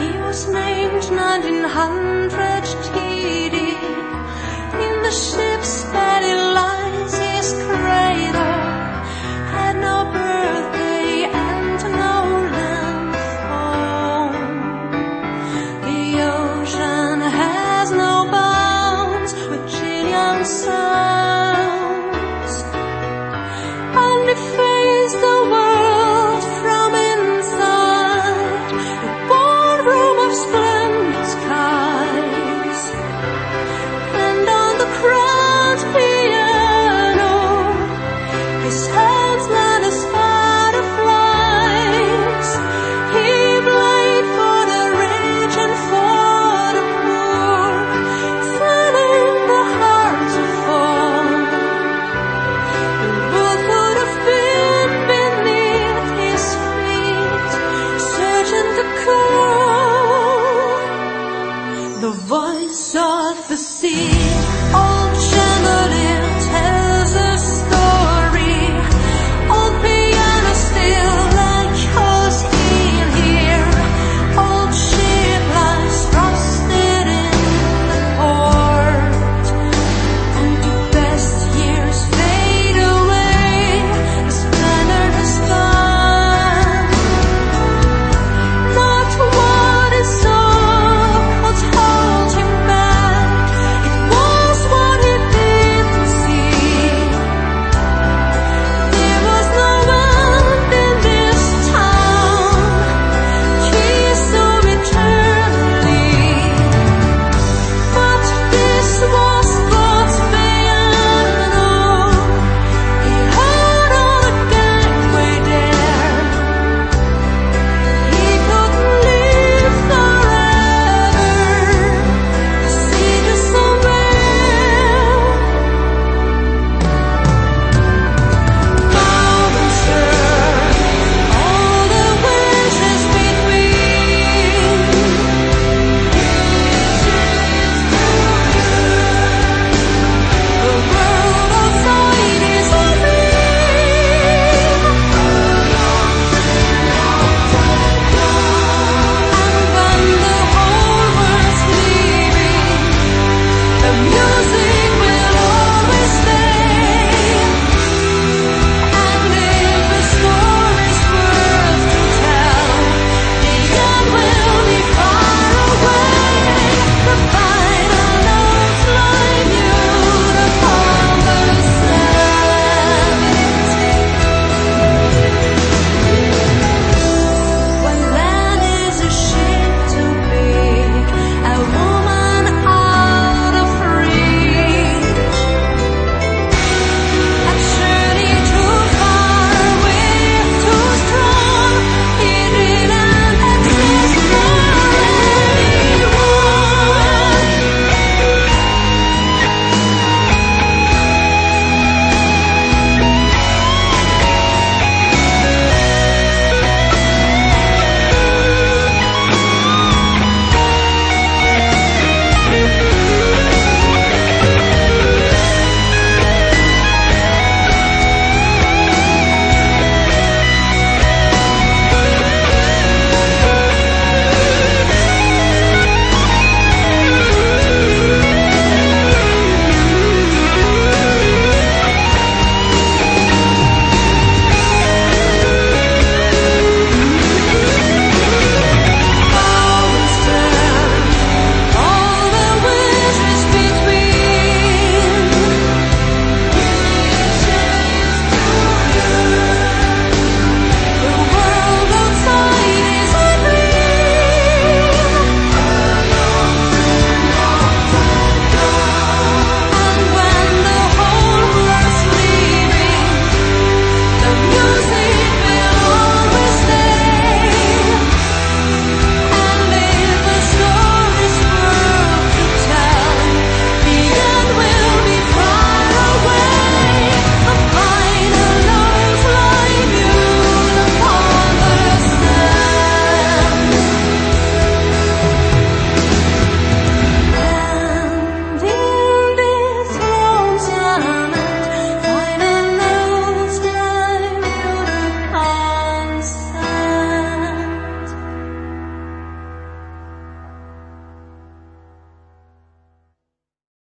He was named 1900 TD. In the ship's belly lies his crew. Saw the sea.